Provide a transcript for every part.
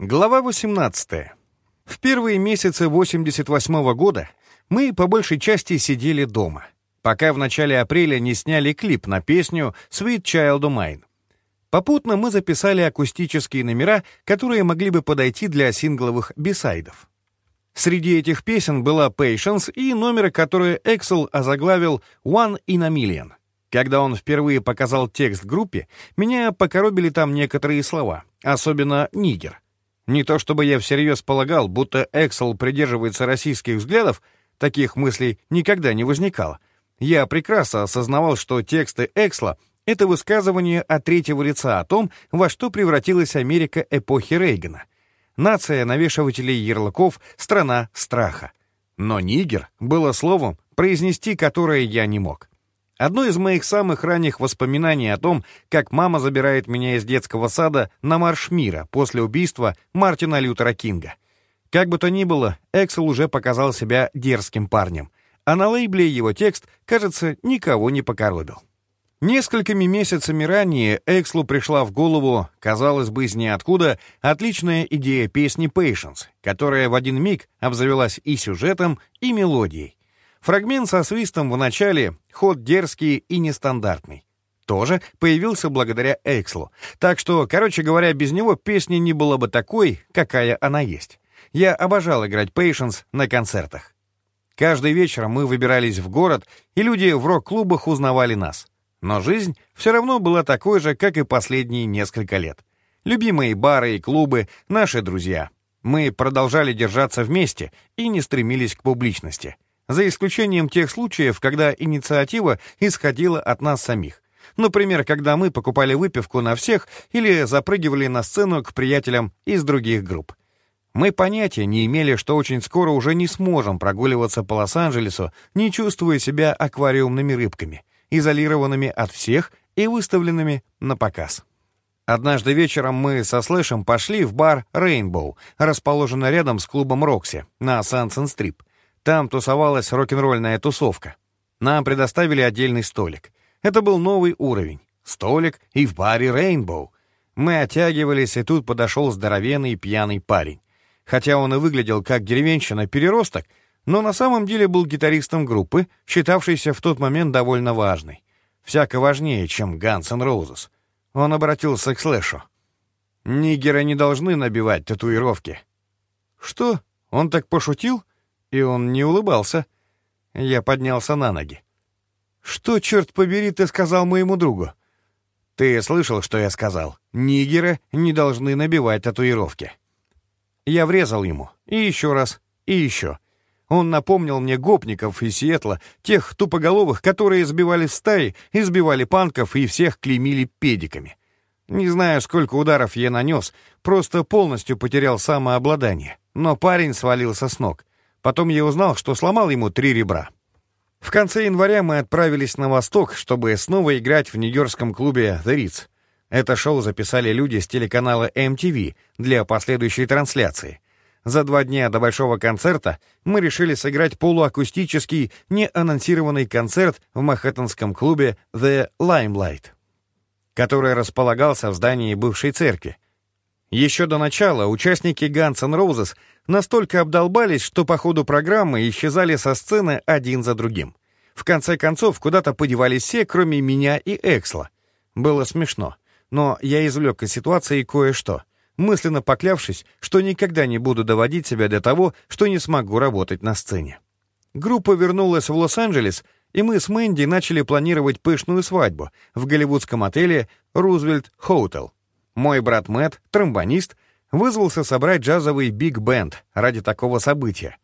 Глава 18. В первые месяцы 88 -го года мы по большей части сидели дома, пока в начале апреля не сняли клип на песню «Sweet Child of Mine». Попутно мы записали акустические номера, которые могли бы подойти для сингловых бисайдов. Среди этих песен была «Patience» и номер, который Эксел озаглавил «One in a Million». Когда он впервые показал текст группе, меня покоробили там некоторые слова, особенно «нигер». Не то чтобы я всерьез полагал, будто Эксел придерживается российских взглядов, таких мыслей никогда не возникало. Я прекрасно осознавал, что тексты Эксла — это высказывание от третьего лица о том, во что превратилась Америка эпохи Рейгана. Нация навешивателей ярлыков, страна страха. Но «нигер» было словом, произнести которое я не мог. Одно из моих самых ранних воспоминаний о том, как мама забирает меня из детского сада на марш мира после убийства Мартина Лютера Кинга. Как бы то ни было, Эксел уже показал себя дерзким парнем, а на лейбле его текст, кажется, никого не покоробил. Несколькими месяцами ранее Экслу пришла в голову, казалось бы, из ниоткуда, отличная идея песни «Patience», которая в один миг обзавелась и сюжетом, и мелодией. Фрагмент со свистом в начале, ход дерзкий и нестандартный. Тоже появился благодаря Экслу. Так что, короче говоря, без него песня не была бы такой, какая она есть. Я обожал играть Patience на концертах. Каждый вечер мы выбирались в город, и люди в рок-клубах узнавали нас. Но жизнь все равно была такой же, как и последние несколько лет. Любимые бары и клубы, наши друзья. Мы продолжали держаться вместе и не стремились к публичности за исключением тех случаев, когда инициатива исходила от нас самих. Например, когда мы покупали выпивку на всех или запрыгивали на сцену к приятелям из других групп. Мы понятия не имели, что очень скоро уже не сможем прогуливаться по Лос-Анджелесу, не чувствуя себя аквариумными рыбками, изолированными от всех и выставленными на показ. Однажды вечером мы со Слэшем пошли в бар «Рейнбоу», расположенный рядом с клубом «Рокси» на Сансен-Стрип. Там тусовалась рок-н-ролльная тусовка. Нам предоставили отдельный столик. Это был новый уровень. Столик и в баре «Рейнбоу». Мы оттягивались, и тут подошел здоровенный пьяный парень. Хотя он и выглядел как деревенщина-переросток, но на самом деле был гитаристом группы, считавшейся в тот момент довольно важной. Всяко важнее, чем Guns N' Roses. Он обратился к Слэшу. «Нигеры не должны набивать татуировки». «Что? Он так пошутил?» И он не улыбался. Я поднялся на ноги. «Что, черт побери, ты сказал моему другу?» «Ты слышал, что я сказал? Нигеры не должны набивать татуировки». Я врезал ему. И еще раз. И еще. Он напомнил мне гопников из Сиэтла, тех тупоголовых, которые сбивали стаи, избивали панков и всех клеймили педиками. Не знаю, сколько ударов я нанес, просто полностью потерял самообладание. Но парень свалился с ног. Потом я узнал, что сломал ему три ребра. В конце января мы отправились на восток, чтобы снова играть в нью-йоркском клубе «The Ritz». Это шоу записали люди с телеканала MTV для последующей трансляции. За два дня до большого концерта мы решили сыграть полуакустический, неанонсированный концерт в манхэттенском клубе «The Limelight», который располагался в здании бывшей церкви. Еще до начала участники Guns N' Roses настолько обдолбались, что по ходу программы исчезали со сцены один за другим. В конце концов, куда-то подевались все, кроме меня и Эксла. Было смешно, но я извлек из ситуации кое-что, мысленно поклявшись, что никогда не буду доводить себя до того, что не смогу работать на сцене. Группа вернулась в Лос-Анджелес, и мы с Мэнди начали планировать пышную свадьбу в голливудском отеле «Roosevelt Hotel». Мой брат Мэтт, тромбонист, вызвался собрать джазовый биг-бэнд ради такого события.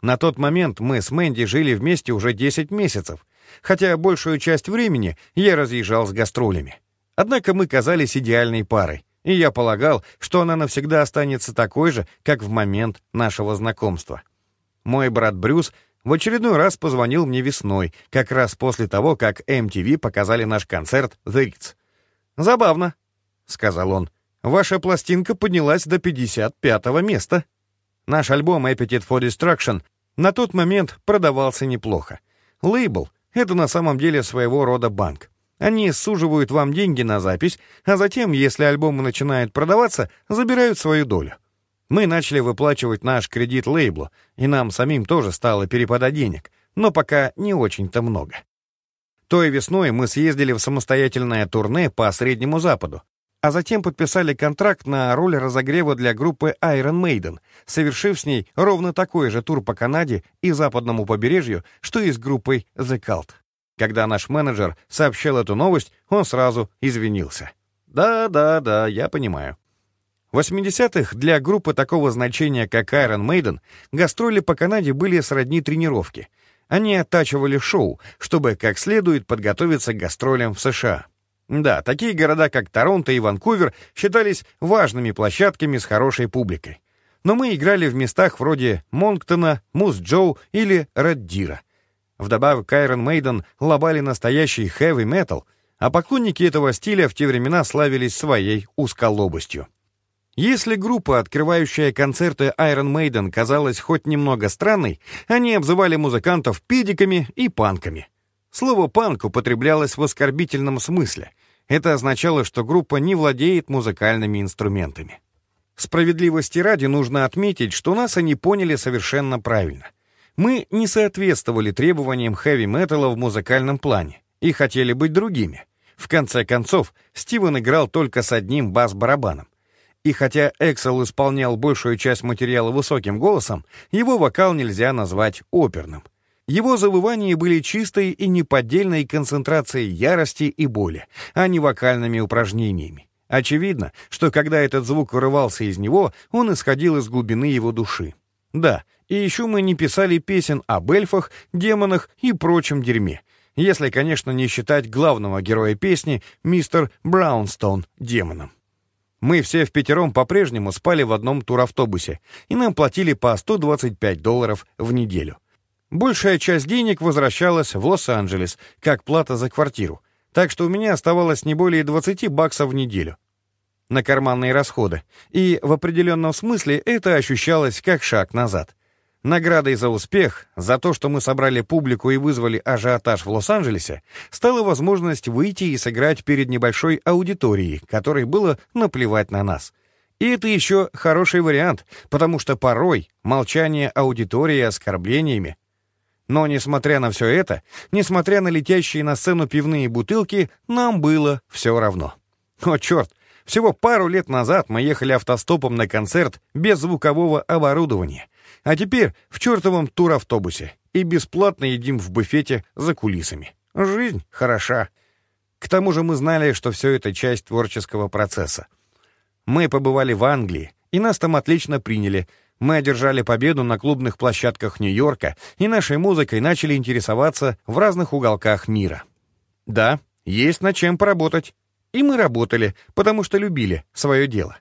На тот момент мы с Мэнди жили вместе уже 10 месяцев, хотя большую часть времени я разъезжал с гастролями. Однако мы казались идеальной парой, и я полагал, что она навсегда останется такой же, как в момент нашего знакомства. Мой брат Брюс в очередной раз позвонил мне весной, как раз после того, как MTV показали наш концерт «The Ritz». «Забавно», — сказал он, Ваша пластинка поднялась до 55 места. Наш альбом Appetite for Destruction на тот момент продавался неплохо. Лейбл — это на самом деле своего рода банк. Они суживают вам деньги на запись, а затем, если альбомы начинают продаваться, забирают свою долю. Мы начали выплачивать наш кредит лейблу, и нам самим тоже стало перепада денег, но пока не очень-то много. Той весной мы съездили в самостоятельное турне по Среднему Западу, а затем подписали контракт на роль разогрева для группы Iron Maiden, совершив с ней ровно такой же тур по Канаде и западному побережью, что и с группой The Cult. Когда наш менеджер сообщил эту новость, он сразу извинился. «Да, да, да, я понимаю». В 80-х для группы такого значения, как Iron Maiden, гастроли по Канаде были сродни тренировке. Они оттачивали шоу, чтобы как следует подготовиться к гастролям в США. Да, такие города, как Торонто и Ванкувер, считались важными площадками с хорошей публикой. Но мы играли в местах вроде Монктона, Мус-Джоу или Реддира. Вдобавок Iron Maiden лобали настоящий хэви-метал, а поклонники этого стиля в те времена славились своей узколобостью. Если группа, открывающая концерты Iron Maiden, казалась хоть немного странной, они обзывали музыкантов педиками и панками. Слово «панк» употреблялось в оскорбительном смысле. Это означало, что группа не владеет музыкальными инструментами. Справедливости ради нужно отметить, что нас они поняли совершенно правильно. Мы не соответствовали требованиям хэви-металла в музыкальном плане и хотели быть другими. В конце концов, Стивен играл только с одним бас-барабаном. И хотя Эксел исполнял большую часть материала высоким голосом, его вокал нельзя назвать оперным. Его завывания были чистой и неподдельной концентрацией ярости и боли, а не вокальными упражнениями. Очевидно, что когда этот звук вырывался из него, он исходил из глубины его души. Да, и еще мы не писали песен об эльфах, демонах и прочем дерьме, если, конечно, не считать главного героя песни, мистер Браунстон, демоном. Мы все в пятером по-прежнему спали в одном туравтобусе, и нам платили по 125 долларов в неделю. Большая часть денег возвращалась в Лос-Анджелес, как плата за квартиру, так что у меня оставалось не более 20 баксов в неделю на карманные расходы, и в определенном смысле это ощущалось как шаг назад. Наградой за успех, за то, что мы собрали публику и вызвали ажиотаж в Лос-Анджелесе, стала возможность выйти и сыграть перед небольшой аудиторией, которой было наплевать на нас. И это еще хороший вариант, потому что порой молчание аудитории оскорблениями. Но, несмотря на все это, несмотря на летящие на сцену пивные бутылки, нам было все равно. О, черт! Всего пару лет назад мы ехали автостопом на концерт без звукового оборудования — а теперь в чертовом туравтобусе и бесплатно едим в буфете за кулисами. Жизнь хороша. К тому же мы знали, что все это часть творческого процесса. Мы побывали в Англии, и нас там отлично приняли. Мы одержали победу на клубных площадках Нью-Йорка и нашей музыкой начали интересоваться в разных уголках мира. Да, есть над чем поработать. И мы работали, потому что любили свое дело.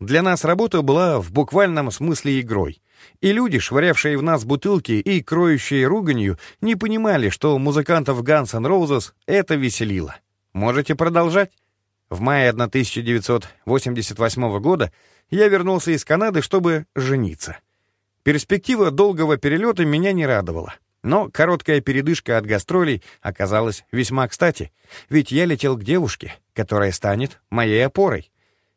Для нас работа была в буквальном смысле игрой. И люди, швырявшие в нас бутылки и кроющие руганью, не понимали, что музыкантов Guns N' Roses это веселило. Можете продолжать? В мае 1988 года я вернулся из Канады, чтобы жениться. Перспектива долгого перелета меня не радовала. Но короткая передышка от гастролей оказалась весьма кстати, ведь я летел к девушке, которая станет моей опорой.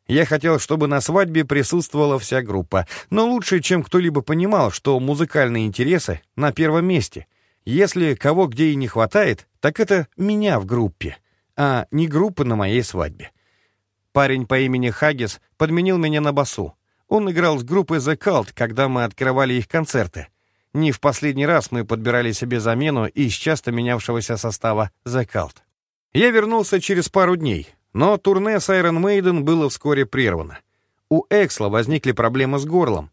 Я хотел, чтобы на свадьбе присутствовала вся группа, но лучше, чем кто-либо понимал, что музыкальные интересы на первом месте. Если кого где и не хватает, так это меня в группе, а не группа на моей свадьбе. Парень по имени Хагис подменил меня на басу. Он играл с группой The Cult, когда мы открывали их концерты. Не в последний раз мы подбирали себе замену из часто менявшегося состава The Cult. Я вернулся через пару дней, но турне с Iron Maiden было вскоре прервано. У Эксла возникли проблемы с горлом.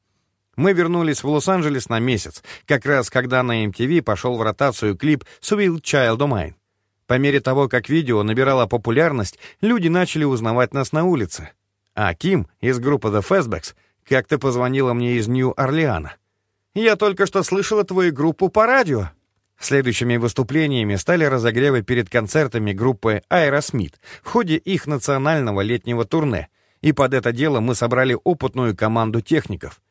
Мы вернулись в Лос-Анджелес на месяц, как раз когда на MTV пошел в ротацию клип «Sweet Child of Mine». По мере того, как видео набирало популярность, люди начали узнавать нас на улице. А Ким из группы The Fastbacks как-то позвонила мне из Нью-Орлеана. «Я только что слышала твою группу по радио», Следующими выступлениями стали разогревы перед концертами группы Aerosmith в ходе их национального летнего турне, и под это дело мы собрали опытную команду техников.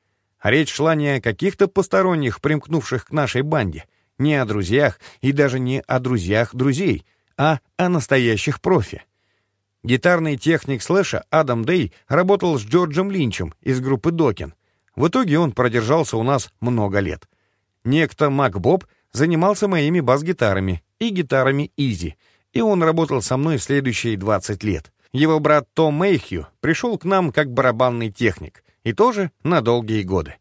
Речь шла не о каких-то посторонних, примкнувших к нашей банде, не о друзьях и даже не о друзьях друзей, а о настоящих профи. Гитарный техник слэша Адам Дэй работал с Джорджем Линчем из группы Докин, В итоге он продержался у нас много лет. Некто Мак Боб занимался моими бас-гитарами и гитарами Изи, и он работал со мной следующие 20 лет. Его брат Том Мэйхью пришел к нам как барабанный техник, и тоже на долгие годы.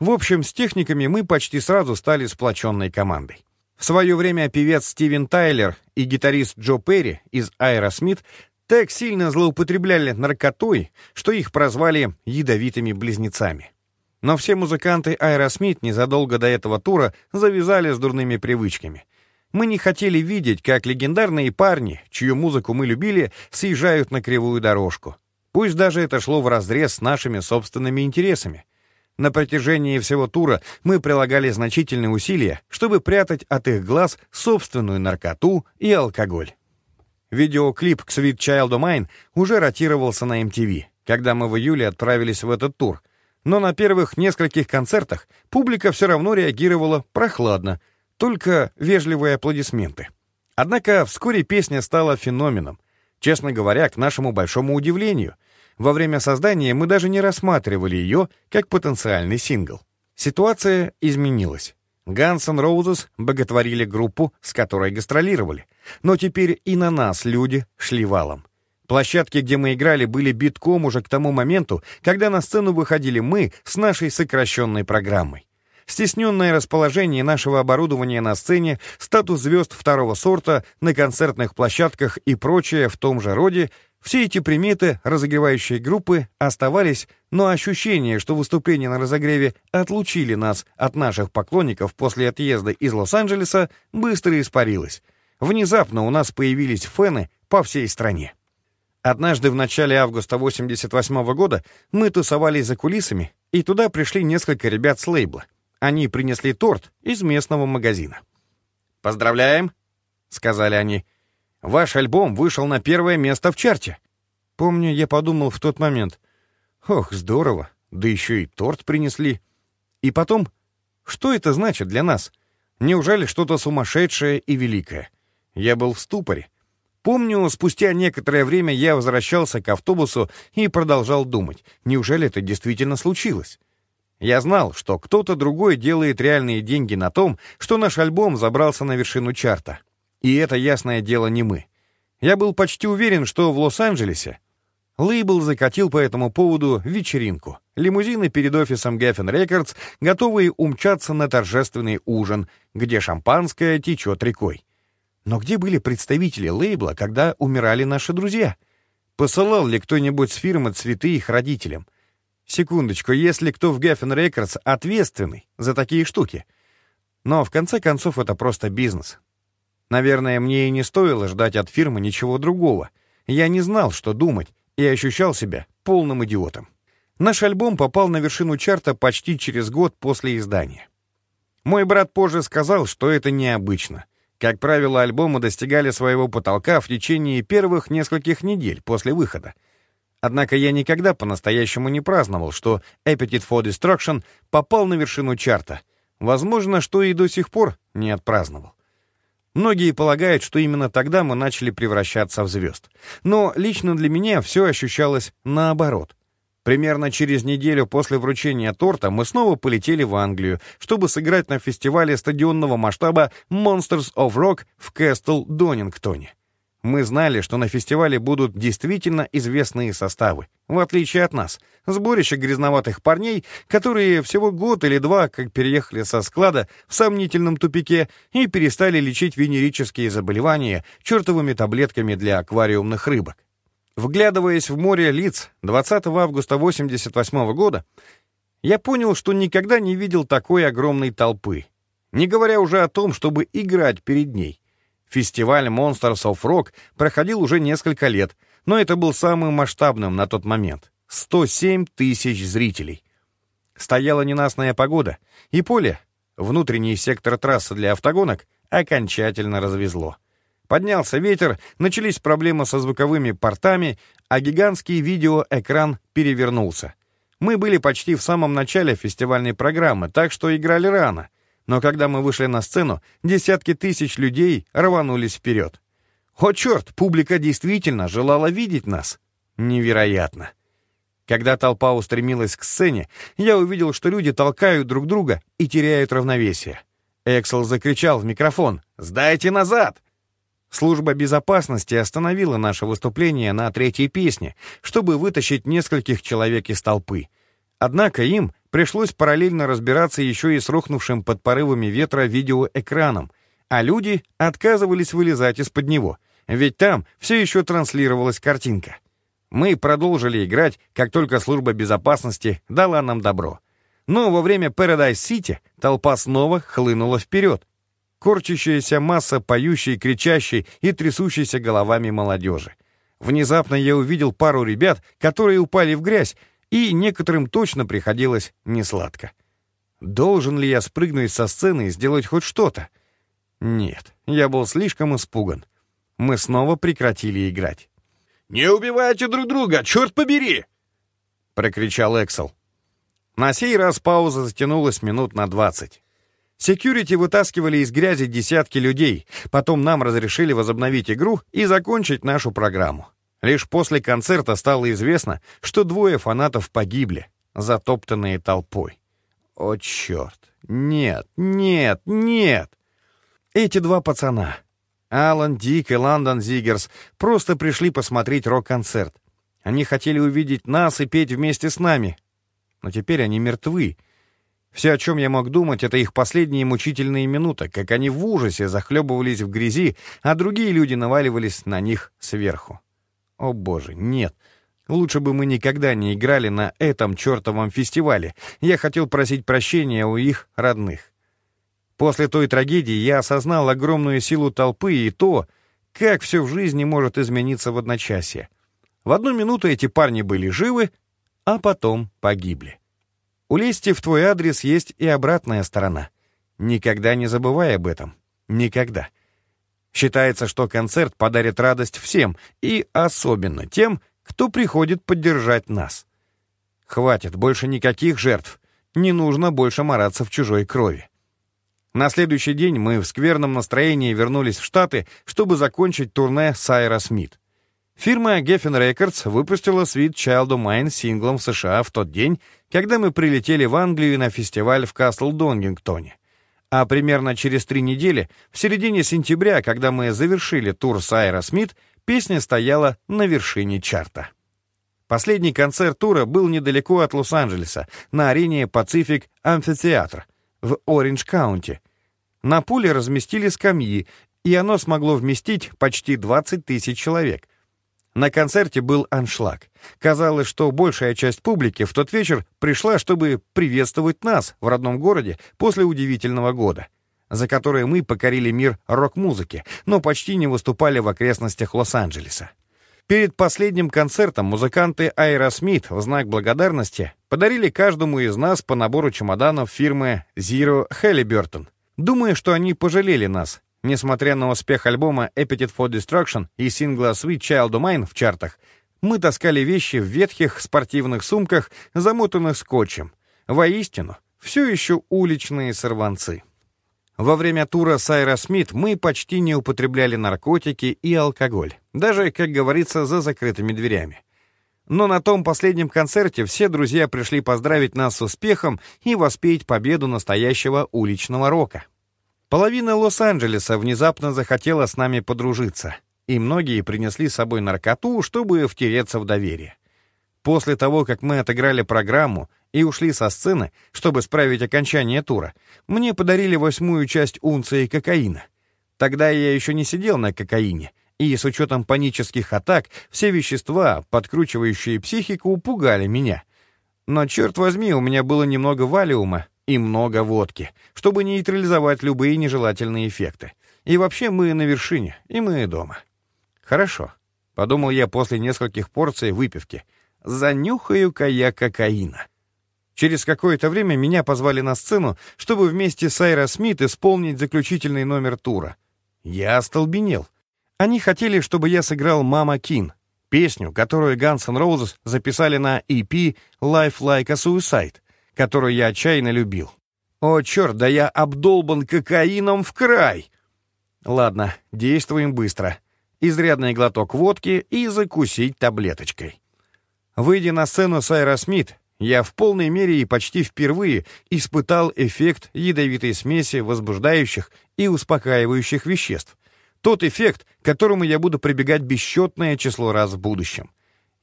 В общем, с техниками мы почти сразу стали сплоченной командой. В свое время певец Стивен Тайлер и гитарист Джо Перри из Аэросмит так сильно злоупотребляли наркотой, что их прозвали «ядовитыми близнецами». Но все музыканты Аэросмит незадолго до этого тура завязали с дурными привычками. Мы не хотели видеть, как легендарные парни, чью музыку мы любили, съезжают на кривую дорожку. Пусть даже это шло вразрез с нашими собственными интересами. На протяжении всего тура мы прилагали значительные усилия, чтобы прятать от их глаз собственную наркоту и алкоголь. Видеоклип к Sweet Child O' Mine уже ротировался на MTV, когда мы в июле отправились в этот тур. Но на первых нескольких концертах публика все равно реагировала прохладно, только вежливые аплодисменты. Однако вскоре песня стала феноменом. Честно говоря, к нашему большому удивлению, во время создания мы даже не рассматривали ее как потенциальный сингл. Ситуация изменилась. Guns N' боготворили группу, с которой гастролировали. Но теперь и на нас люди шли валом. Площадки, где мы играли, были битком уже к тому моменту, когда на сцену выходили мы с нашей сокращенной программой. Стесненное расположение нашего оборудования на сцене, статус звезд второго сорта на концертных площадках и прочее в том же роде все эти приметы разогревающей группы оставались, но ощущение, что выступления на разогреве отлучили нас от наших поклонников после отъезда из Лос-Анджелеса, быстро испарилось. Внезапно у нас появились фэны по всей стране. Однажды в начале августа 88 -го года мы тусовались за кулисами, и туда пришли несколько ребят с лейбла. Они принесли торт из местного магазина. «Поздравляем!» — сказали они. Ваш альбом вышел на первое место в чарте. Помню, я подумал в тот момент. Ох, здорово, да еще и торт принесли. И потом, что это значит для нас? Неужели что-то сумасшедшее и великое? Я был в ступоре. Помню, спустя некоторое время я возвращался к автобусу и продолжал думать, неужели это действительно случилось? Я знал, что кто-то другой делает реальные деньги на том, что наш альбом забрался на вершину чарта. И это, ясное дело, не мы. Я был почти уверен, что в Лос-Анджелесе лейбл закатил по этому поводу вечеринку. Лимузины перед офисом Geffen Records, готовые умчаться на торжественный ужин, где шампанское течет рекой. Но где были представители лейбла, когда умирали наши друзья? Посылал ли кто-нибудь с фирмы цветы их родителям? Секундочку, если кто в Geffen Records ответственный за такие штуки. Но в конце концов это просто бизнес. Наверное, мне и не стоило ждать от фирмы ничего другого. Я не знал, что думать, и ощущал себя полным идиотом. Наш альбом попал на вершину чарта почти через год после издания. Мой брат позже сказал, что это необычно. Как правило, альбомы достигали своего потолка в течение первых нескольких недель после выхода. Однако я никогда по-настоящему не праздновал, что Appetite for Destruction попал на вершину чарта. Возможно, что и до сих пор не отпраздновал. Многие полагают, что именно тогда мы начали превращаться в звезд. Но лично для меня все ощущалось наоборот. Примерно через неделю после вручения торта мы снова полетели в Англию, чтобы сыграть на фестивале стадионного масштаба Monsters of Rock в Кэстл Донингтоне. Мы знали, что на фестивале будут действительно известные составы, в отличие от нас, сборище грязноватых парней, которые всего год или два как переехали со склада в сомнительном тупике и перестали лечить венерические заболевания чертовыми таблетками для аквариумных рыбок. Вглядываясь в море лиц 20 августа 88 года, я понял, что никогда не видел такой огромной толпы, не говоря уже о том, чтобы играть перед ней. Фестиваль Monsters of Rock проходил уже несколько лет, но это был самым масштабным на тот момент. 107 тысяч зрителей. Стояла ненастная погода, и поле, внутренний сектор трассы для автогонок, окончательно развезло. Поднялся ветер, начались проблемы со звуковыми портами, а гигантский видеоэкран перевернулся. Мы были почти в самом начале фестивальной программы, так что играли рано. Но когда мы вышли на сцену, десятки тысяч людей рванулись вперед. О, черт, публика действительно желала видеть нас. Невероятно. Когда толпа устремилась к сцене, я увидел, что люди толкают друг друга и теряют равновесие. Эксел закричал в микрофон «Сдайте назад!». Служба безопасности остановила наше выступление на третьей песне, чтобы вытащить нескольких человек из толпы. Однако им пришлось параллельно разбираться еще и с рухнувшим под порывами ветра видеоэкраном, а люди отказывались вылезать из-под него, ведь там все еще транслировалась картинка. Мы продолжили играть, как только служба безопасности дала нам добро. Но во время Paradise City толпа снова хлынула вперед. Корчащаяся масса поющей, кричащей и трясущейся головами молодежи. Внезапно я увидел пару ребят, которые упали в грязь, и некоторым точно приходилось несладко. Должен ли я спрыгнуть со сцены и сделать хоть что-то? Нет, я был слишком испуган. Мы снова прекратили играть. «Не убивайте друг друга, черт побери!» — прокричал Эксел. На сей раз пауза затянулась минут на двадцать. Секьюрити вытаскивали из грязи десятки людей, потом нам разрешили возобновить игру и закончить нашу программу. Лишь после концерта стало известно, что двое фанатов погибли, затоптанные толпой. О, черт! Нет, нет, нет! Эти два пацана, Алан Дик и Лондон Зигерс просто пришли посмотреть рок-концерт. Они хотели увидеть нас и петь вместе с нами. Но теперь они мертвы. Все, о чем я мог думать, это их последние мучительные минуты, как они в ужасе захлебывались в грязи, а другие люди наваливались на них сверху. О боже, нет. Лучше бы мы никогда не играли на этом чертовом фестивале. Я хотел просить прощения у их родных. После той трагедии я осознал огромную силу толпы и то, как все в жизни может измениться в одночасье. В одну минуту эти парни были живы, а потом погибли. У лести в твой адрес есть и обратная сторона. Никогда не забывай об этом. Никогда. Считается, что концерт подарит радость всем, и особенно тем, кто приходит поддержать нас. Хватит, больше никаких жертв. Не нужно больше мараться в чужой крови. На следующий день мы в скверном настроении вернулись в Штаты, чтобы закончить турне Сайра Смит. Фирма Geffen Records выпустила Sweet Child of Mine синглом в США в тот день, когда мы прилетели в Англию на фестиваль в Касл-Донгингтоне. А примерно через три недели, в середине сентября, когда мы завершили тур Сайра Смит, песня стояла на вершине чарта. Последний концерт тура был недалеко от Лос-Анджелеса, на арене Pacific Amphitheater в Ориндж-Каунти, на поле разместили скамьи, и оно смогло вместить почти 20 тысяч человек. На концерте был аншлаг. Казалось, что большая часть публики в тот вечер пришла, чтобы приветствовать нас в родном городе после удивительного года, за который мы покорили мир рок-музыки, но почти не выступали в окрестностях Лос-Анджелеса. Перед последним концертом музыканты Aerosmith в знак благодарности подарили каждому из нас по набору чемоданов фирмы Zero Halliburton. Думаю, что они пожалели нас. Несмотря на успех альбома Appetite for Destruction и сингла Sweet Child of Mine в чартах, мы таскали вещи в ветхих спортивных сумках, замотанных скотчем. Воистину, все еще уличные сорванцы. Во время тура Сайра Смит мы почти не употребляли наркотики и алкоголь, даже, как говорится, за закрытыми дверями. Но на том последнем концерте все друзья пришли поздравить нас с успехом и воспеть победу настоящего уличного рока. Половина Лос-Анджелеса внезапно захотела с нами подружиться, и многие принесли с собой наркоту, чтобы втереться в доверие. После того, как мы отыграли программу и ушли со сцены, чтобы справить окончание тура, мне подарили восьмую часть унции кокаина. Тогда я еще не сидел на кокаине — и с учетом панических атак все вещества, подкручивающие психику, пугали меня. Но, черт возьми, у меня было немного валиума и много водки, чтобы нейтрализовать любые нежелательные эффекты. И вообще мы на вершине, и мы дома. Хорошо, подумал я после нескольких порций выпивки. Занюхаю-ка я кокаина. Через какое-то время меня позвали на сцену, чтобы вместе с Айра Смит исполнить заключительный номер тура. Я остолбенел. Они хотели, чтобы я сыграл «Мама Кин», песню, которую Guns N' Roses записали на EP «Life Like a Suicide», которую я отчаянно любил. О, черт, да я обдолбан кокаином в край! Ладно, действуем быстро. Изрядный глоток водки и закусить таблеточкой. Выйдя на сцену с Аэросмит, я в полной мере и почти впервые испытал эффект ядовитой смеси возбуждающих и успокаивающих веществ. Тот эффект, к которому я буду прибегать бесчетное число раз в будущем.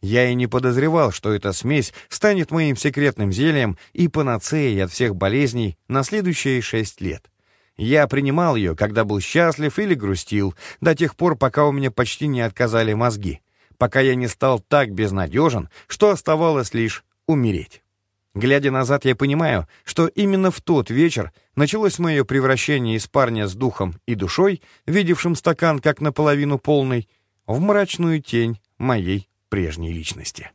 Я и не подозревал, что эта смесь станет моим секретным зельем и панацеей от всех болезней на следующие шесть лет. Я принимал ее, когда был счастлив или грустил, до тех пор, пока у меня почти не отказали мозги, пока я не стал так безнадежен, что оставалось лишь умереть. Глядя назад, я понимаю, что именно в тот вечер началось мое превращение из парня с духом и душой, видевшим стакан как наполовину полный, в мрачную тень моей прежней личности.